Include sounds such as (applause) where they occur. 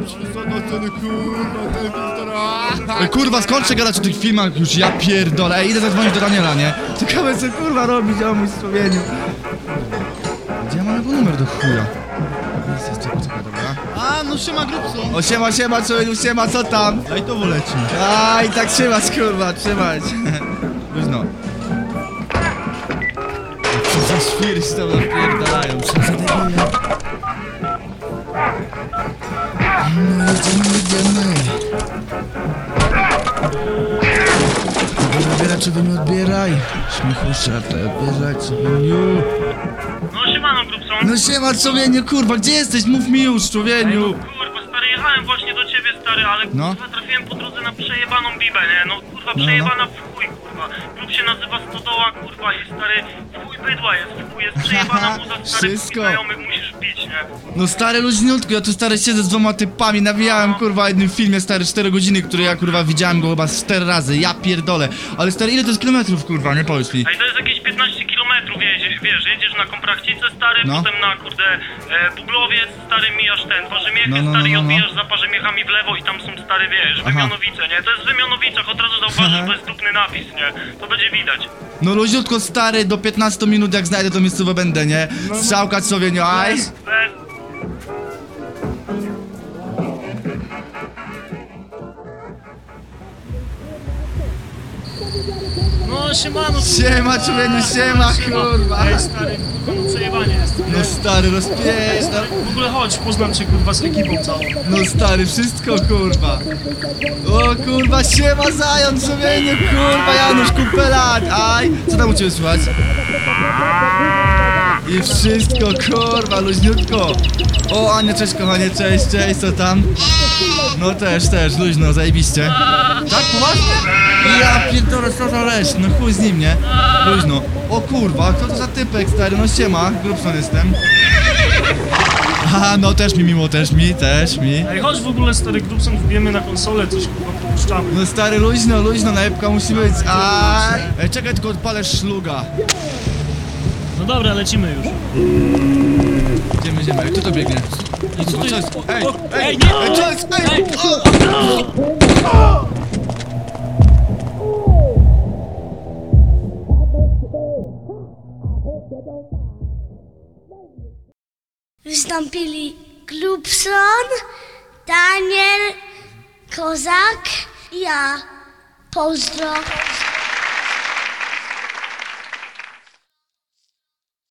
jestem przysłana sceny, kurwa, telewizora. Ej, kurwa, skończę gadać o tych filmach już, ja pierdolę. Ej, idę zadzwonić do Daniela, nie? Ciekawe co kurwa robić, o mój słowieniu. Gdzie ja mam jego numer do chuja? Jest, jest, czekaj, czekaj, dobra. A, no siema Grubson. O, siema, siema, człowieku, siema, co tam? Daj to woleci. Aj, tak trzymać, kurwa, trzymać. Luźno. Co za świrś tam napierdalają, co za debile. No jedziemy, jedziemy. Odbieraj, czy wy nie odbieraj. Śmiechusza, to odbieraj, nie... No siemano Grubson. No siema, człowieniu, kurwa, gdzie jesteś? Mów mi już, człowieniu. Kurwa stary, jechałem właśnie do ciebie stary, ale No. kurwa trafiłem po drodze na przejebaną bibę, nie? No kurwa no. przejebana w chuj kurwa. Klub się nazywa Stodoła kurwa i stary w chuj bydła jest, w chuj jest (laughs) przejebana muza stary Wszystko. Wszystko. znajomych bić, nie? No stary luźniutko, ja tu stary siedzę z dwoma typami, nawijałem kurwa jednym filmie stary 4 godziny, który ja kurwa widziałem go chyba z 4 razy, ja pierdolę. Ale stary ile to jest kilometrów kurwa, nie powiedz mi. I to jest jakieś 15 jedzie, wiesz, jedziesz na Komprachcice stary, No. potem na kurde e, Buglowiec stary mijasz ten, Warzymiechy No, no, no, stary i no, no. odbijasz za Parzymiechami w lewo i tam są stary, wiesz, Aha. Wymianowice, nie? To jest w Wymianowicach, od razu zauważysz, bo jest dupny napis, nie? To będzie widać. No luźniutko stary, do 15 minut jak znajdę to miejscowe będę, nie? Strzałka człowieniu, aj. Bez... No siemano, Siema człowieniu, siema kurwa. Ej stary, przejebanie jest. No stary, rozpieszna. W ogóle chodź, poznam cię kurwa z ekipą całą. No stary, wszystko kurwa. O kurwa, siema zając człowieniu, kurwa Janusz Kupelat, aj. Co tam u ciebie słychać? I wszystko, kurwa, luźniutko. O, Ania, cześć kochanie, cześć, cześć, co tam? No też, też, luźno, zajebiście. Tak, poważnie? Ja pierdolę, co za lesz, no chuj z nim, nie? Luźno. O kurwa, kto to za typek, stary, no siema, Grubson jestem. Aha, no też mi miło, też mi, też mi. Ej, chodź w ogóle stary Grubson, wbijemy na konsolę, coś kurwa popuszczamy. No stary, luźno, luźno, najebka musi być. Aj. Ej, czekaj, tylko odpalę szluga. No dobra, lecimy już. Idziemy, idziemy. Ej, kto to biegnie? Ej, co to jest? Ej, ej, ej, nie! ej, co jest? Ej! Ej! O! Wystąpili Glubson, Daniel, Kozak i ja. Pozdro.